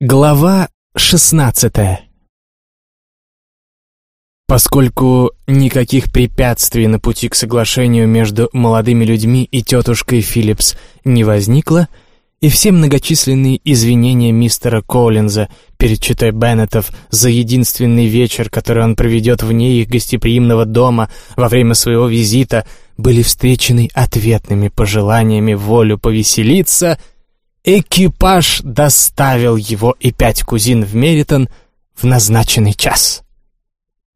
Глава шестнадцатая. Поскольку никаких препятствий на пути к соглашению между молодыми людьми и тетушкой Филлипс не возникло, и все многочисленные извинения мистера Коллинза перед читой Беннетов за единственный вечер, который он проведет вне их гостеприимного дома во время своего визита, были встречены ответными пожеланиями волю повеселиться — Экипаж доставил его и пять кузин в Меритон в назначенный час.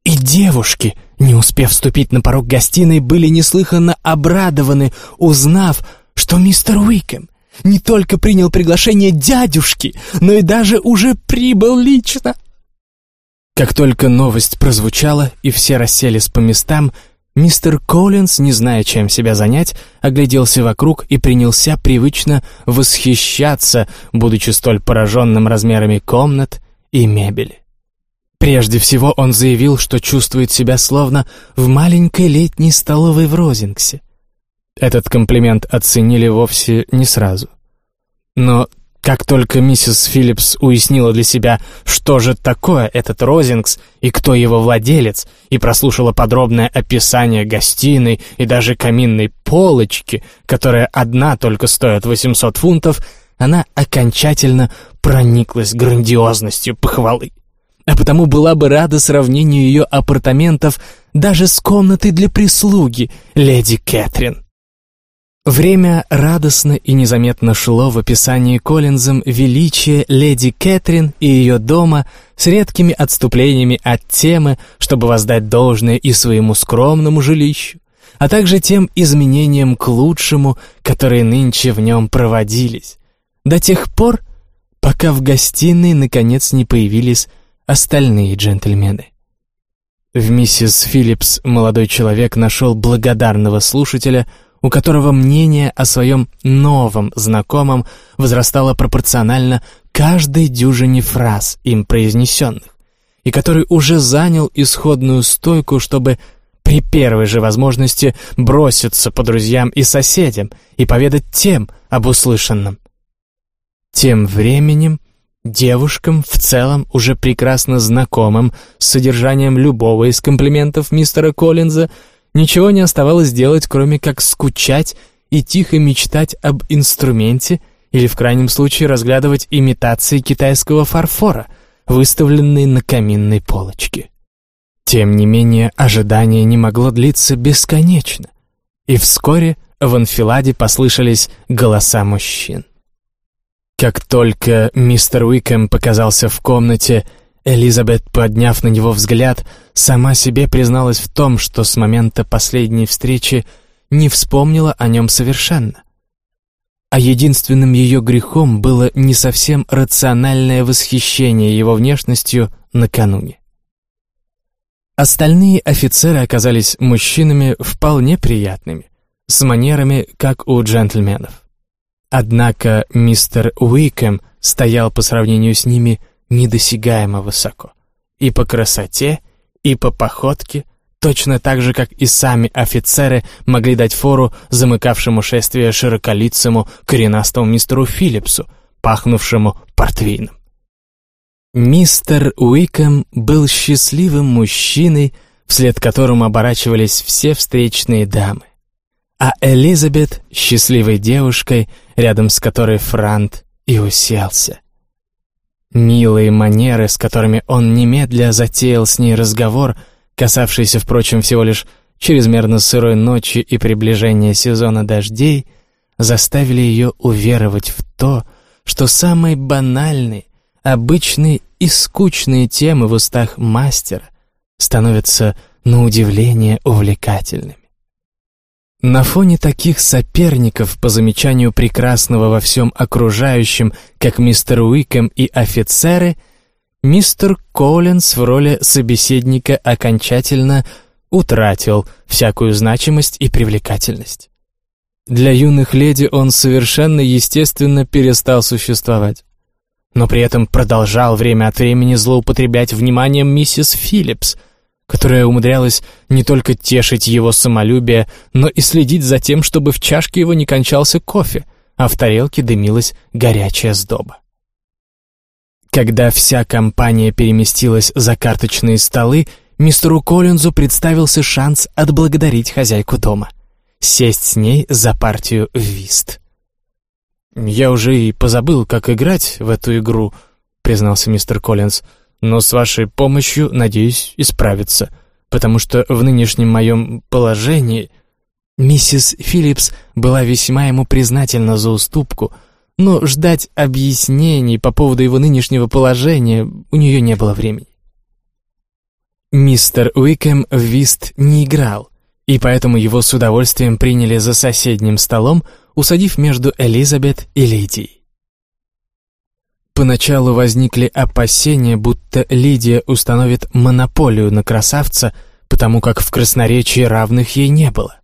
И девушки, не успев вступить на порог гостиной, были неслыханно обрадованы, узнав, что мистер Уикем не только принял приглашение дядюшки, но и даже уже прибыл лично. Как только новость прозвучала и все расселись по местам, Мистер Коллинз, не зная, чем себя занять, огляделся вокруг и принялся привычно восхищаться, будучи столь пораженным размерами комнат и мебели. Прежде всего он заявил, что чувствует себя словно в маленькой летней столовой в Розингсе. Этот комплимент оценили вовсе не сразу. Но как только миссис Филлипс уяснила для себя, что же такое этот Розингс и кто его владелец, и прослушала подробное описание гостиной и даже каминной полочки, которая одна только стоит 800 фунтов, она окончательно прониклась грандиозностью похвалы. А потому была бы рада сравнению ее апартаментов даже с комнатой для прислуги леди Кэтрин. Время радостно и незаметно шло в описании Коллинзом величия леди Кэтрин и ее дома с редкими отступлениями от темы, чтобы воздать должное и своему скромному жилищу, а также тем изменениям к лучшему, которые нынче в нем проводились, до тех пор, пока в гостиной наконец не появились остальные джентльмены. В миссис Филлипс молодой человек нашел благодарного слушателя – у которого мнение о своем новом знакомом возрастало пропорционально каждой дюжине фраз, им произнесенных, и который уже занял исходную стойку, чтобы при первой же возможности броситься по друзьям и соседям и поведать тем об услышанном. Тем временем девушкам, в целом уже прекрасно знакомым с содержанием любого из комплиментов мистера Коллинза, Ничего не оставалось делать, кроме как скучать и тихо мечтать об инструменте или в крайнем случае разглядывать имитации китайского фарфора, выставленные на каминной полочке. Тем не менее, ожидание не могло длиться бесконечно, и вскоре в анфиладе послышались голоса мужчин. Как только мистер Уикэм показался в комнате, Элизабет, подняв на него взгляд, сама себе призналась в том, что с момента последней встречи не вспомнила о нем совершенно. А единственным ее грехом было не совсем рациональное восхищение его внешностью накануне. Остальные офицеры оказались мужчинами вполне приятными, с манерами, как у джентльменов. Однако мистер Уикэм стоял по сравнению с ними – недосягаемо высоко. И по красоте, и по походке, точно так же, как и сами офицеры могли дать фору замыкавшему шествие широколицему коренастому мистеру Филлипсу, пахнувшему портвейном. Мистер Уикэм был счастливым мужчиной, вслед которому оборачивались все встречные дамы. А Элизабет — счастливой девушкой, рядом с которой Франт и уселся. Милые манеры, с которыми он немедля затеял с ней разговор, касавшийся, впрочем, всего лишь чрезмерно сырой ночи и приближения сезона дождей, заставили ее уверовать в то, что самые банальные, обычные и скучные темы в устах мастера становятся на удивление увлекательными. На фоне таких соперников, по замечанию прекрасного во всем окружающем, как мистер Уикэм и офицеры, мистер Коллинз в роли собеседника окончательно утратил всякую значимость и привлекательность. Для юных леди он совершенно естественно перестал существовать, но при этом продолжал время от времени злоупотреблять вниманием миссис Филлипс — которая умудрялась не только тешить его самолюбие, но и следить за тем, чтобы в чашке его не кончался кофе, а в тарелке дымилась горячая сдоба. Когда вся компания переместилась за карточные столы, мистеру Коллинзу представился шанс отблагодарить хозяйку дома. Сесть с ней за партию в вист. «Я уже и позабыл, как играть в эту игру», — признался мистер Коллинз, «но с вашей помощью, надеюсь, исправиться, потому что в нынешнем моем положении...» Миссис Филлипс была весьма ему признательна за уступку, но ждать объяснений по поводу его нынешнего положения у нее не было времени. Мистер Уикэм в вист не играл, и поэтому его с удовольствием приняли за соседним столом, усадив между Элизабет и Лидией. Поначалу возникли опасения, будто Лидия установит монополию на красавца, потому как в красноречии равных ей не было.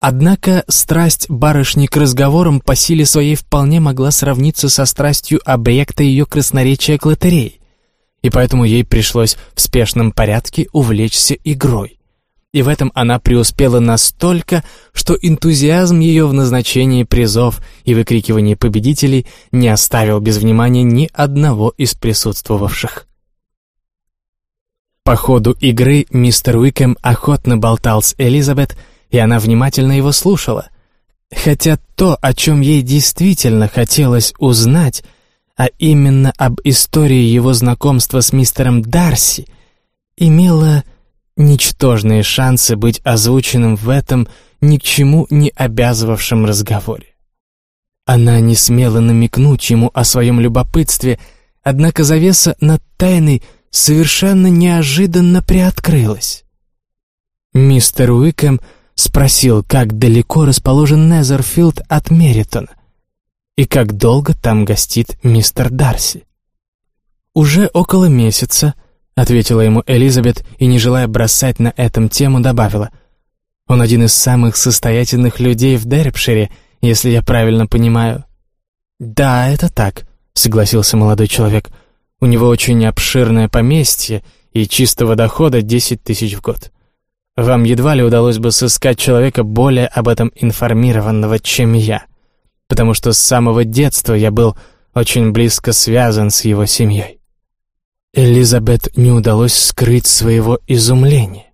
Однако страсть барышни к разговорам по силе своей вполне могла сравниться со страстью объекта ее красноречия к лотерее, и поэтому ей пришлось в спешном порядке увлечься игрой. И в этом она преуспела настолько, что энтузиазм ее в назначении призов и выкрикивании победителей не оставил без внимания ни одного из присутствовавших. По ходу игры мистер Уикэм охотно болтал с Элизабет, и она внимательно его слушала. Хотя то, о чем ей действительно хотелось узнать, а именно об истории его знакомства с мистером Дарси, имело ничтожные шансы быть озвученным в этом ни к чему не обязывавшем разговоре. Она не смела намекнуть ему о своем любопытстве, однако завеса над тайной совершенно неожиданно приоткрылась. Мистер Уикэм спросил, как далеко расположен Незерфилд от Меритона и как долго там гостит мистер Дарси. Уже около месяца, ответила ему Элизабет и, не желая бросать на этом тему, добавила. Он один из самых состоятельных людей в Дерпшире, если я правильно понимаю. Да, это так, согласился молодой человек. У него очень обширное поместье и чистого дохода десять тысяч в год. Вам едва ли удалось бы сыскать человека более об этом информированного, чем я, потому что с самого детства я был очень близко связан с его семьей. Элизабет не удалось скрыть своего изумления.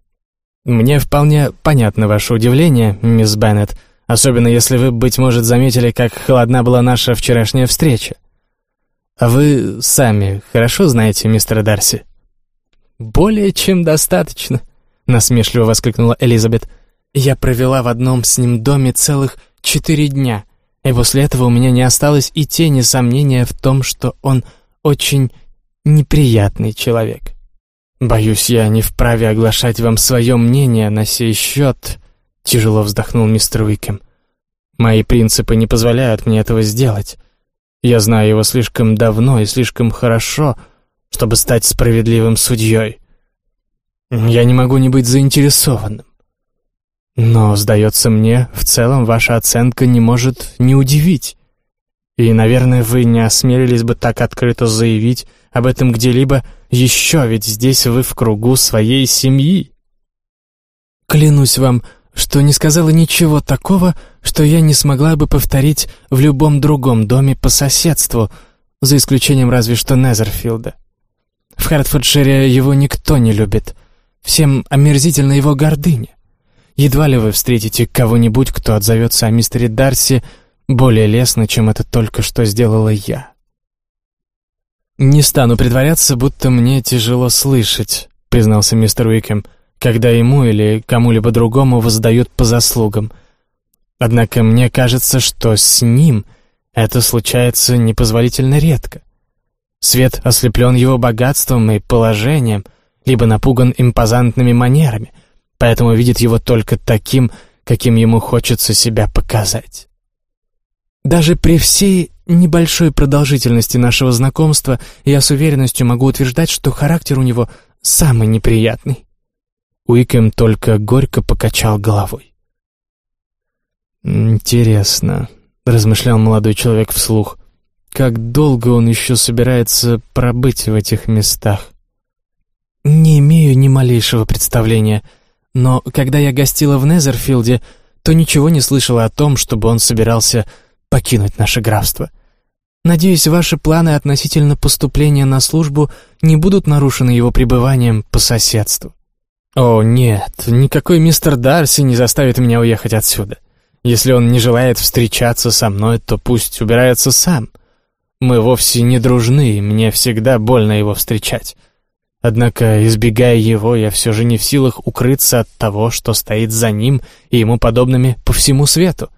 «Мне вполне понятно ваше удивление, мисс Беннет, особенно если вы, быть может, заметили, как холодна была наша вчерашняя встреча. А вы сами хорошо знаете мистера Дарси?» «Более чем достаточно», насмешливо воскликнула Элизабет. «Я провела в одном с ним доме целых четыре дня, и после этого у меня не осталось и тени сомнения в том, что он очень неприятный человек. Боюсь, я не вправе оглашать вам свое мнение на сей счет», — тяжело вздохнул мистер Уикем. «Мои принципы не позволяют мне этого сделать. Я знаю его слишком давно и слишком хорошо, чтобы стать справедливым судьей». Я не могу не быть заинтересованным. Но, сдается мне, в целом ваша оценка не может не удивить. И, наверное, вы не осмелились бы так открыто заявить об этом где-либо еще, ведь здесь вы в кругу своей семьи. Клянусь вам, что не сказала ничего такого, что я не смогла бы повторить в любом другом доме по соседству, за исключением разве что Незерфилда. В Хартфордшире его никто не любит — Всем омерзительна его гордыня. Едва ли вы встретите кого-нибудь, кто отзовется о мистере Дарси более лестно, чем это только что сделала я. «Не стану притворяться, будто мне тяжело слышать», — признался мистер Уикем, «когда ему или кому-либо другому воздают по заслугам. Однако мне кажется, что с ним это случается непозволительно редко. Свет ослеплен его богатством и положением — либо напуган импозантными манерами, поэтому видит его только таким, каким ему хочется себя показать. Даже при всей небольшой продолжительности нашего знакомства я с уверенностью могу утверждать, что характер у него самый неприятный. Уикэм только горько покачал головой. «Интересно», — размышлял молодой человек вслух, «как долго он еще собирается пробыть в этих местах?» «Не имею ни малейшего представления, но когда я гостила в Незерфилде, то ничего не слышала о том, чтобы он собирался покинуть наше графство. Надеюсь, ваши планы относительно поступления на службу не будут нарушены его пребыванием по соседству. О, нет, никакой мистер Дарси не заставит меня уехать отсюда. Если он не желает встречаться со мной, то пусть убирается сам. Мы вовсе не дружны, и мне всегда больно его встречать. Однако, избегая его, я все же не в силах укрыться от того, что стоит за ним и ему подобными по всему свету,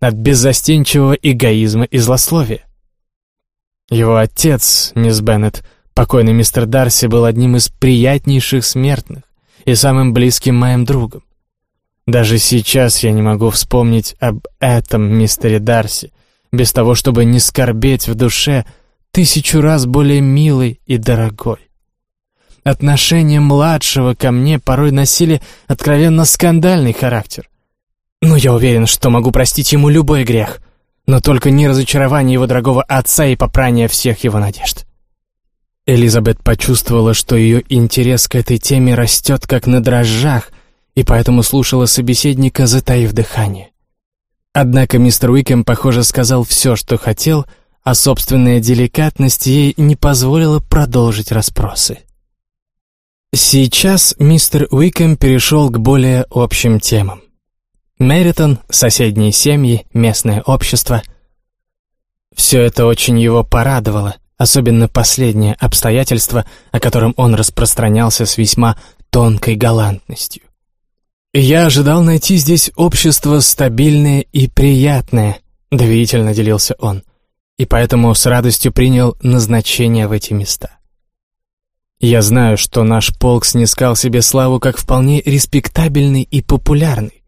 от беззастенчивого эгоизма и злословия. Его отец, мисс Беннет, покойный мистер Дарси, был одним из приятнейших смертных и самым близким моим другом. Даже сейчас я не могу вспомнить об этом мистере Дарси, без того, чтобы не скорбеть в душе тысячу раз более милый и дорогой. Отношения младшего ко мне порой носили откровенно скандальный характер. Но я уверен, что могу простить ему любой грех, но только не разочарование его дорогого отца и попрание всех его надежд. Элизабет почувствовала, что ее интерес к этой теме растет как на дрожжах, и поэтому слушала собеседника, затаив дыхание. Однако мистер Уикем, похоже, сказал все, что хотел, а собственная деликатность ей не позволила продолжить расспросы. Сейчас мистер Уикем перешел к более общим темам. Мэритон, соседние семьи, местное общество. Все это очень его порадовало, особенно последнее обстоятельство, о котором он распространялся с весьма тонкой галантностью. «Я ожидал найти здесь общество стабильное и приятное», — доверительно делился он, и поэтому с радостью принял назначение в эти места. Я знаю, что наш полк снискал себе славу как вполне респектабельный и популярный.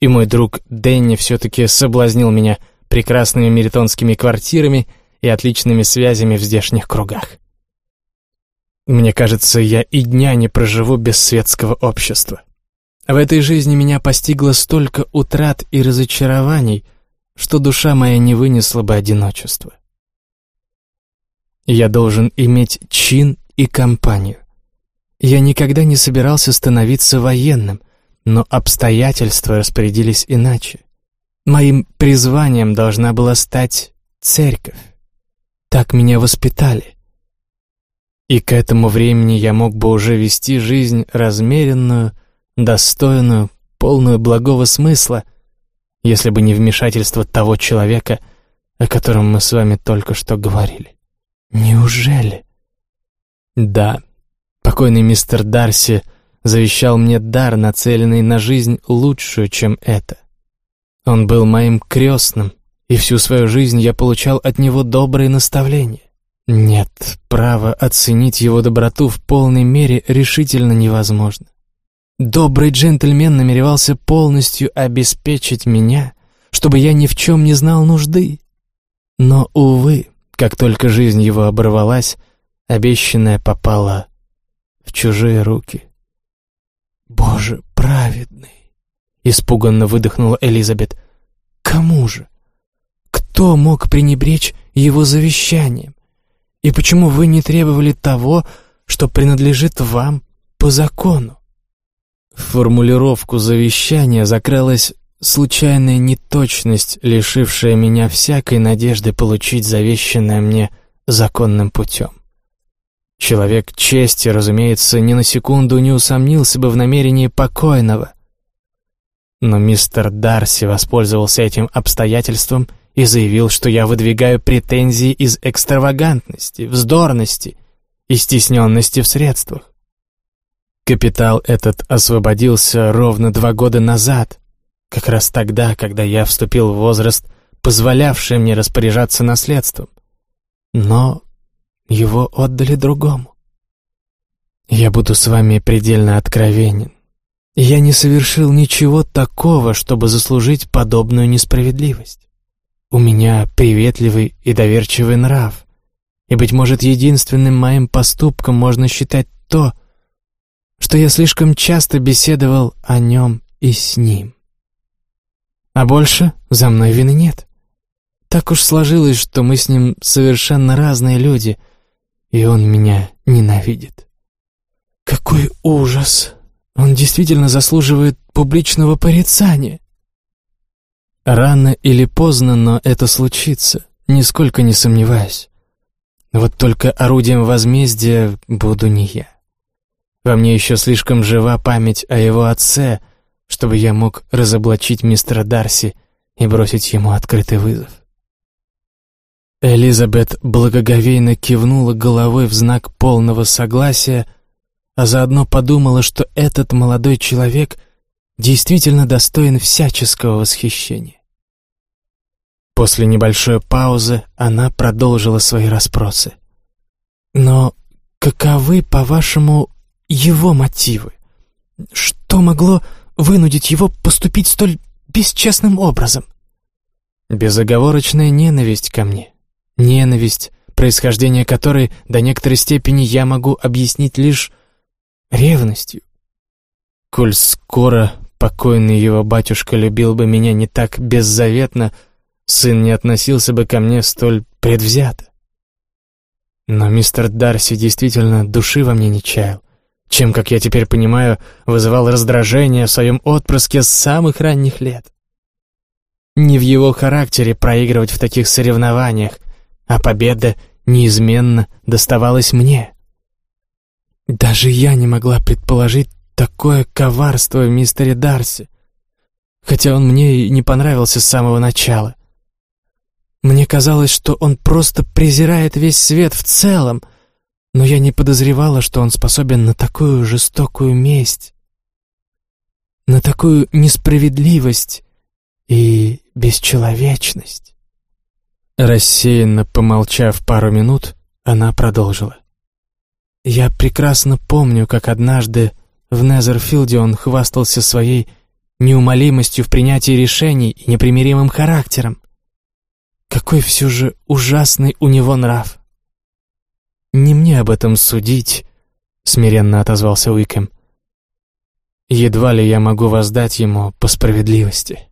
И мой друг Дэнни все-таки соблазнил меня прекрасными меритонскими квартирами и отличными связями в здешних кругах. Мне кажется, я и дня не проживу без светского общества. В этой жизни меня постигло столько утрат и разочарований, что душа моя не вынесла бы одиночества. Я должен иметь чин и компанию. Я никогда не собирался становиться военным, но обстоятельства распорядились иначе. Моим призванием должна была стать церковь. Так меня воспитали. И к этому времени я мог бы уже вести жизнь размеренную, достойную, полную благого смысла, если бы не вмешательство того человека, о котором мы с вами только что говорили. Неужели? Да, покойный мистер Дарси завещал мне дар, нацеленный на жизнь лучшую, чем это. Он был моим крестным, и всю свою жизнь я получал от него добрые наставления. Нет, право оценить его доброту в полной мере решительно невозможно. Добрый джентльмен намеревался полностью обеспечить меня, чтобы я ни в чем не знал нужды. Но, увы, как только жизнь его оборвалась, обещанное попало в чужие руки. «Боже праведный!» — испуганно выдохнула Элизабет. «Кому же? Кто мог пренебречь его завещанием? И почему вы не требовали того, что принадлежит вам по закону?» В формулировку завещания закралась случайная неточность, лишившая меня всякой надежды получить завещанное мне законным путем. Человек чести, разумеется, ни на секунду не усомнился бы в намерении покойного. Но мистер Дарси воспользовался этим обстоятельством и заявил, что я выдвигаю претензии из экстравагантности, вздорности и стесненности в средствах. Капитал этот освободился ровно два года назад, как раз тогда, когда я вступил в возраст, позволявший мне распоряжаться наследством. Но его отдали другому. Я буду с вами предельно откровенен. Я не совершил ничего такого, чтобы заслужить подобную несправедливость. У меня приветливый и доверчивый нрав, и, быть может, единственным моим поступком можно считать то, что я слишком часто беседовал о нем и с ним. А больше за мной вины нет. Так уж сложилось, что мы с ним совершенно разные люди — и он меня ненавидит. Какой ужас! Он действительно заслуживает публичного порицания. Рано или поздно, но это случится, нисколько не сомневаюсь. Вот только орудием возмездия буду не я. Во мне еще слишком жива память о его отце, чтобы я мог разоблачить мистера Дарси и бросить ему открытый вызов. Элизабет благоговейно кивнула головой в знак полного согласия, а заодно подумала, что этот молодой человек действительно достоин всяческого восхищения. После небольшой паузы она продолжила свои расспросы. «Но каковы, по-вашему, его мотивы? Что могло вынудить его поступить столь бесчестным образом?» «Безоговорочная ненависть ко мне. Ненависть, происхождение которой до некоторой степени я могу объяснить лишь ревностью. Коль скоро покойный его батюшка любил бы меня не так беззаветно, сын не относился бы ко мне столь предвзято. Но мистер Дарси действительно души во мне не чаял, чем, как я теперь понимаю, вызывал раздражение в своем отпрыске с самых ранних лет. Не в его характере проигрывать в таких соревнованиях, а победа неизменно доставалась мне. Даже я не могла предположить такое коварство в мистере Дарси, хотя он мне и не понравился с самого начала. Мне казалось, что он просто презирает весь свет в целом, но я не подозревала, что он способен на такую жестокую месть, на такую несправедливость и бесчеловечность. Рассеянно помолчав пару минут, она продолжила. «Я прекрасно помню, как однажды в Незерфилде он хвастался своей неумолимостью в принятии решений и непримиримым характером. Какой все же ужасный у него нрав. «Не мне об этом судить», — смиренно отозвался Уикэм. «Едва ли я могу воздать ему по справедливости».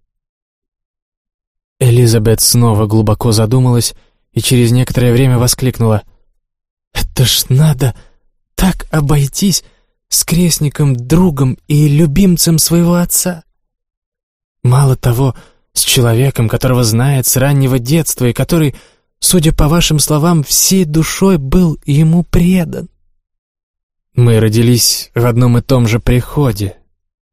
Элизабет снова глубоко задумалась и через некоторое время воскликнула. «Это ж надо так обойтись с крестником, другом и любимцем своего отца! Мало того, с человеком, которого знает с раннего детства и который, судя по вашим словам, всей душой был ему предан. Мы родились в одном и том же приходе.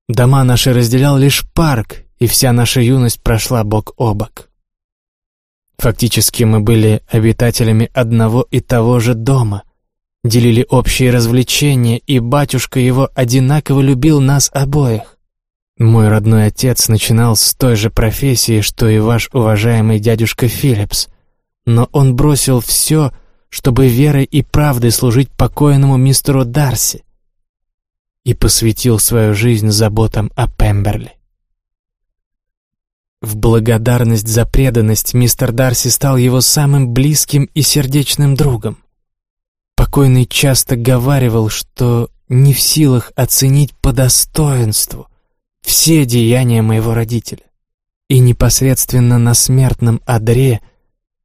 Дома наши разделял лишь парк, и вся наша юность прошла бок о бок. Фактически мы были обитателями одного и того же дома, делили общие развлечения, и батюшка его одинаково любил нас обоих. Мой родной отец начинал с той же профессии, что и ваш уважаемый дядюшка Филлипс, но он бросил все, чтобы верой и правдой служить покойному мистеру Дарси и посвятил свою жизнь заботам о Пемберли. В благодарность за преданность мистер Дарси стал его самым близким и сердечным другом. Покойный часто говаривал, что не в силах оценить по достоинству все деяния моего родителя. И непосредственно на смертном одре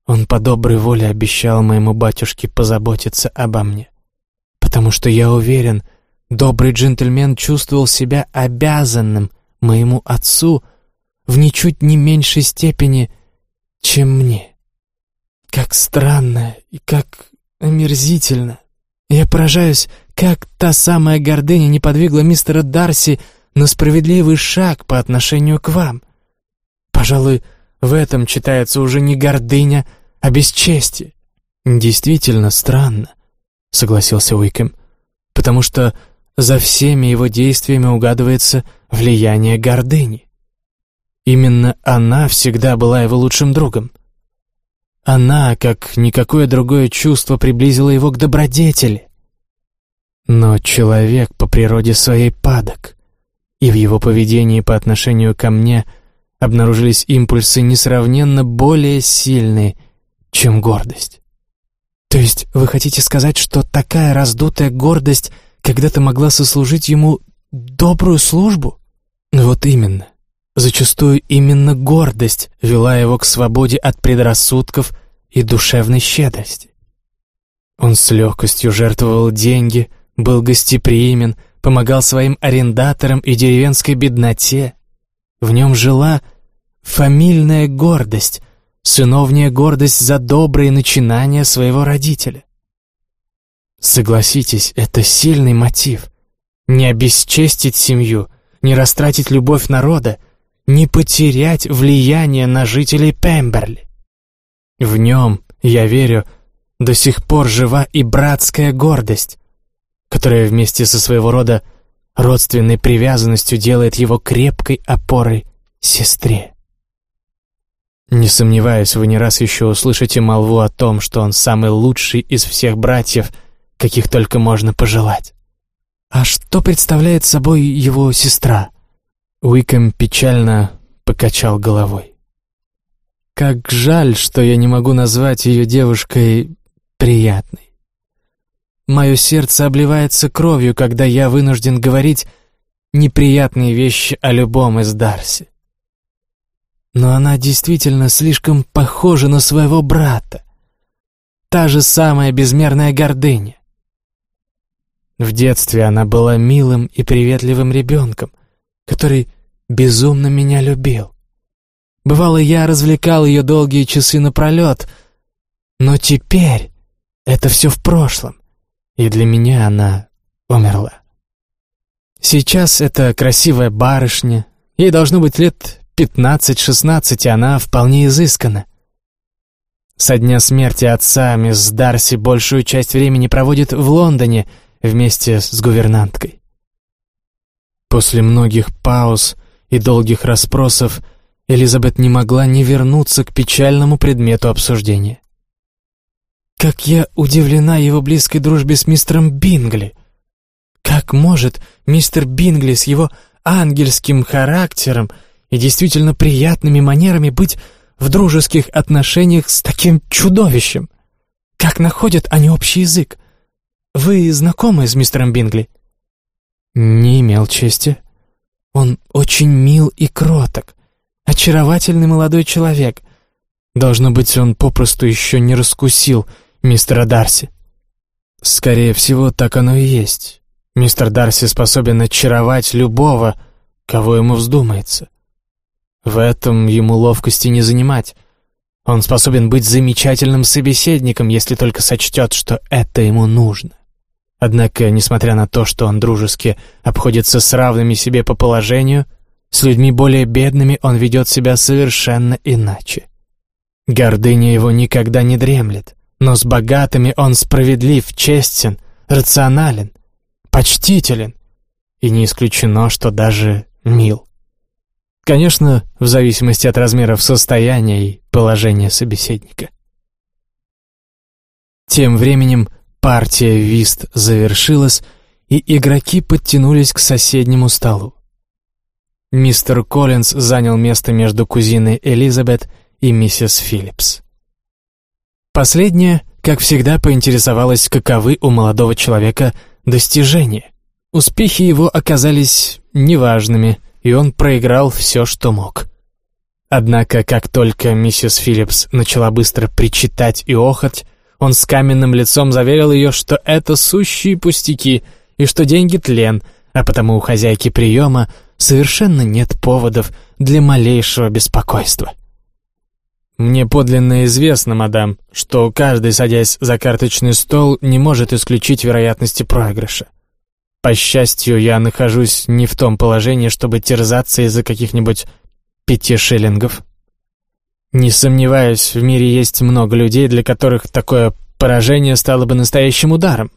он по доброй воле обещал моему батюшке позаботиться обо мне. Потому что я уверен, добрый джентльмен чувствовал себя обязанным моему отцу в ничуть не меньшей степени, чем мне. Как странно и как омерзительно. Я поражаюсь, как та самая гордыня не подвигла мистера Дарси на справедливый шаг по отношению к вам. Пожалуй, в этом читается уже не гордыня, а бесчестие. Действительно странно, согласился Уикем, потому что за всеми его действиями угадывается влияние гордыни. Именно она всегда была его лучшим другом. Она, как никакое другое чувство, приблизила его к добродетели. Но человек по природе своей падок и в его поведении по отношению ко мне обнаружились импульсы несравненно более сильные, чем гордость. То есть вы хотите сказать, что такая раздутая гордость когда-то могла сослужить ему добрую службу? Вот именно. Зачастую именно гордость вела его к свободе от предрассудков и душевной щедрости. Он с легкостью жертвовал деньги, был гостеприимен, помогал своим арендаторам и деревенской бедноте. В нем жила фамильная гордость, сыновняя гордость за добрые начинания своего родителя. Согласитесь, это сильный мотив. Не обесчестить семью, не растратить любовь народа, не потерять влияние на жителей Пемберли. В нем, я верю, до сих пор жива и братская гордость, которая вместе со своего рода родственной привязанностью делает его крепкой опорой сестре. Не сомневаюсь, вы не раз еще услышите молву о том, что он самый лучший из всех братьев, каких только можно пожелать. А что представляет собой его сестра? Уикэм печально покачал головой. Как жаль, что я не могу назвать ее девушкой приятной. Мое сердце обливается кровью, когда я вынужден говорить неприятные вещи о любом из Дарси. Но она действительно слишком похожа на своего брата. Та же самая безмерная гордыня. В детстве она была милым и приветливым ребенком, который безумно меня любил. Бывало, я развлекал ее долгие часы напролет, но теперь это все в прошлом, и для меня она умерла. Сейчас это красивая барышня, ей должно быть лет пятнадцать-шестнадцать, и она вполне изыскана. Со дня смерти отца мисс Дарси большую часть времени проводит в Лондоне — вместе с гувернанткой. После многих пауз и долгих расспросов Элизабет не могла не вернуться к печальному предмету обсуждения. Как я удивлена его близкой дружбе с мистером Бингли. Как может мистер Бингли с его ангельским характером и действительно приятными манерами быть в дружеских отношениях с таким чудовищем? Как находят они общий язык? Вы знакомы с мистером Бингли?» «Не имел чести. Он очень мил и кроток, очаровательный молодой человек. Должно быть, он попросту еще не раскусил мистера Дарси». «Скорее всего, так оно и есть. Мистер Дарси способен очаровать любого, кого ему вздумается. В этом ему ловкости не занимать». Он способен быть замечательным собеседником, если только сочтет, что это ему нужно. Однако, несмотря на то, что он дружески обходится с равными себе по положению, с людьми более бедными он ведет себя совершенно иначе. Гордыня его никогда не дремлет, но с богатыми он справедлив, честен, рационален, почтителен и не исключено, что даже мил. Конечно, в зависимости от размеров состояния и положения собеседника. Тем временем Партия вист завершилась, и игроки подтянулись к соседнему столу. Мистер Коллинз занял место между кузиной Элизабет и миссис Филлипс. Последняя, как всегда, поинтересовалась, каковы у молодого человека достижения. Успехи его оказались неважными, и он проиграл все, что мог. Однако, как только миссис Филлипс начала быстро причитать и охоть, он с каменным лицом заверил ее, что это сущие пустяки и что деньги тлен, а потому у хозяйки приема совершенно нет поводов для малейшего беспокойства. «Мне подлинно известно, мадам, что каждый, садясь за карточный стол, не может исключить вероятности проигрыша. По счастью, я нахожусь не в том положении, чтобы терзаться из-за каких-нибудь пяти шиллингов. Не сомневаюсь, в мире есть много людей, для которых такое поражение стало бы настоящим ударом.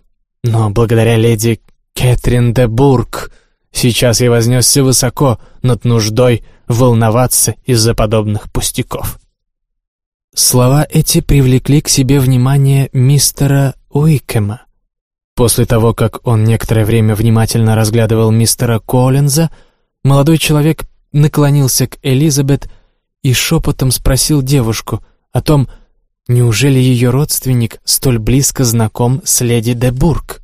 Но благодаря леди Кэтрин де Бург сейчас я вознесся высоко над нуждой волноваться из-за подобных пустяков. Слова эти привлекли к себе внимание мистера Уикема. После того, как он некоторое время внимательно разглядывал мистера Коллинза, молодой человек наклонился к Элизабет и шепотом спросил девушку о том, неужели ее родственник столь близко знаком с леди де Бург.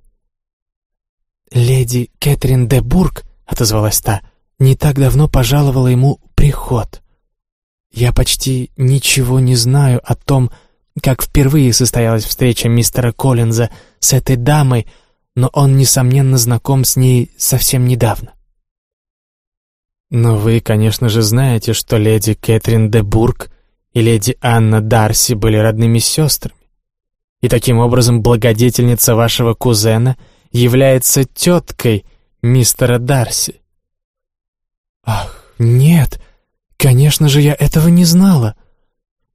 «Леди Кэтрин де Бург», — отозвалась та, — «не так давно пожаловала ему приход. Я почти ничего не знаю о том, как впервые состоялась встреча мистера Коллинза с этой дамой, но он, несомненно, знаком с ней совсем недавно. «Но вы, конечно же, знаете, что леди Кэтрин де Бург и леди Анна Дарси были родными сестрами. И таким образом благодетельница вашего кузена является теткой мистера Дарси. Ах, нет, конечно же, я этого не знала.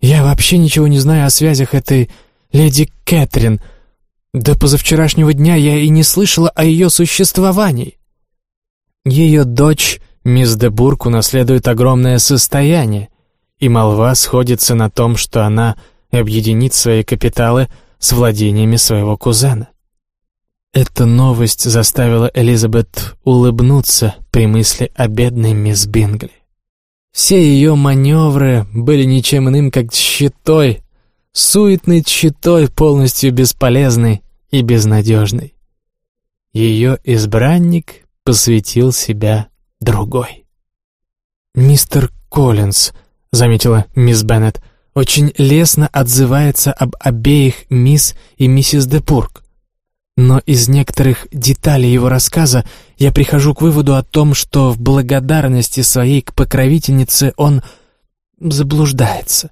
Я вообще ничего не знаю о связях этой леди Кэтрин. До позавчерашнего дня я и не слышала о ее существовании. Ее дочь, мисс де Бург, унаследует огромное состояние, и молва сходится на том, что она объединит свои капиталы с владениями своего кузена. Эта новость заставила Элизабет улыбнуться при мысли о бедной мисс Бингли. Все ее маневры были ничем иным, как щитой, суетной щитой, полностью бесполезной и безнадежной. Ее избранник посвятил себя другой. «Мистер Коллинз», — заметила мисс Беннет, — «очень лестно отзывается об обеих мисс и миссис Депург. Но из некоторых деталей его рассказа я прихожу к выводу о том, что в благодарности своей к покровительнице он заблуждается.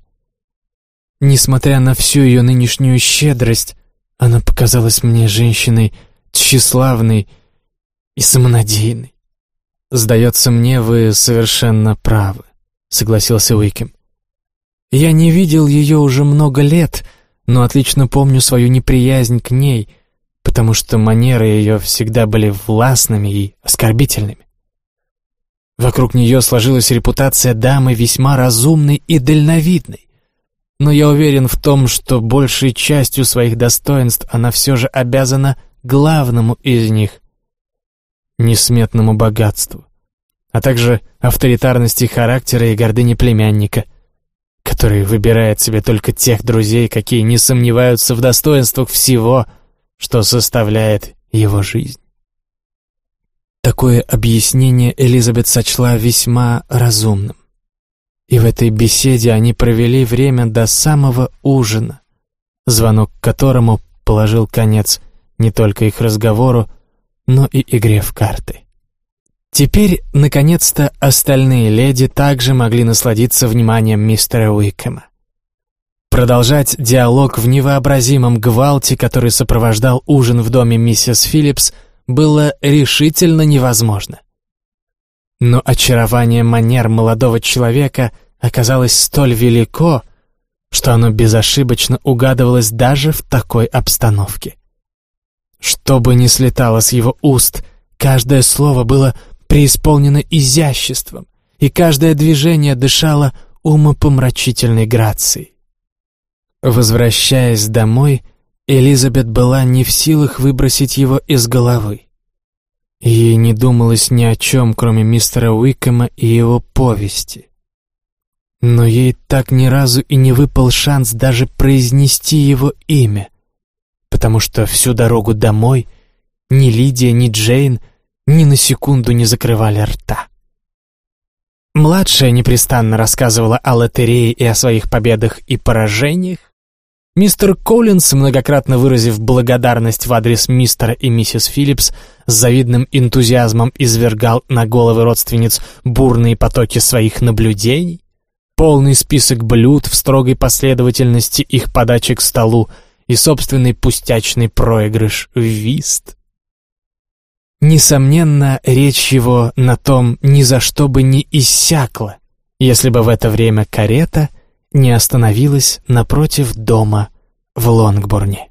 Несмотря на всю ее нынешнюю щедрость, она показалась мне женщиной тщеславной и самонадеянной. «Сдается мне, вы совершенно правы», — согласился Уикем. «Я не видел ее уже много лет, но отлично помню свою неприязнь к ней, потому что манеры ее всегда были властными и оскорбительными. Вокруг нее сложилась репутация дамы весьма разумной и дальновидной. Но я уверен в том, что большей частью своих достоинств она все же обязана главному из них — несметному богатству, а также авторитарности характера и гордыни племянника, который выбирает себе только тех друзей, какие не сомневаются в достоинствах всего — что составляет его жизнь. Такое объяснение Элизабет сочла весьма разумным. И в этой беседе они провели время до самого ужина, звонок к которому положил конец не только их разговору, но и игре в карты. Теперь, наконец-то, остальные леди также могли насладиться вниманием мистера Уикэма. Продолжать диалог в невообразимом гвалте, который сопровождал ужин в доме миссис Филлипс, было решительно невозможно. Но очарование манер молодого человека оказалось столь велико, что оно безошибочно угадывалось даже в такой обстановке. Что бы ни слетало с его уст, каждое слово было преисполнено изяществом, и каждое движение дышало умопомрачительной грацией. Возвращаясь домой, Элизабет была не в силах выбросить его из головы. Ей не думалось ни о чем, кроме мистера Уикэма и его повести. Но ей так ни разу и не выпал шанс даже произнести его имя, потому что всю дорогу домой ни Лидия, ни Джейн ни на секунду не закрывали рта. Младшая непрестанно рассказывала о лотерее и о своих победах и поражениях, Мистер Коллинс, многократно выразив благодарность в адрес мистера и миссис Филлипс, с завидным энтузиазмом извергал на головы родственниц бурные потоки своих наблюдений, полный список блюд в строгой последовательности их подачи к столу и собственный пустячный проигрыш в вист. Несомненно, речь его на том ни за что бы не иссякла, если бы в это время карета — не остановилась напротив дома в Лонгборне.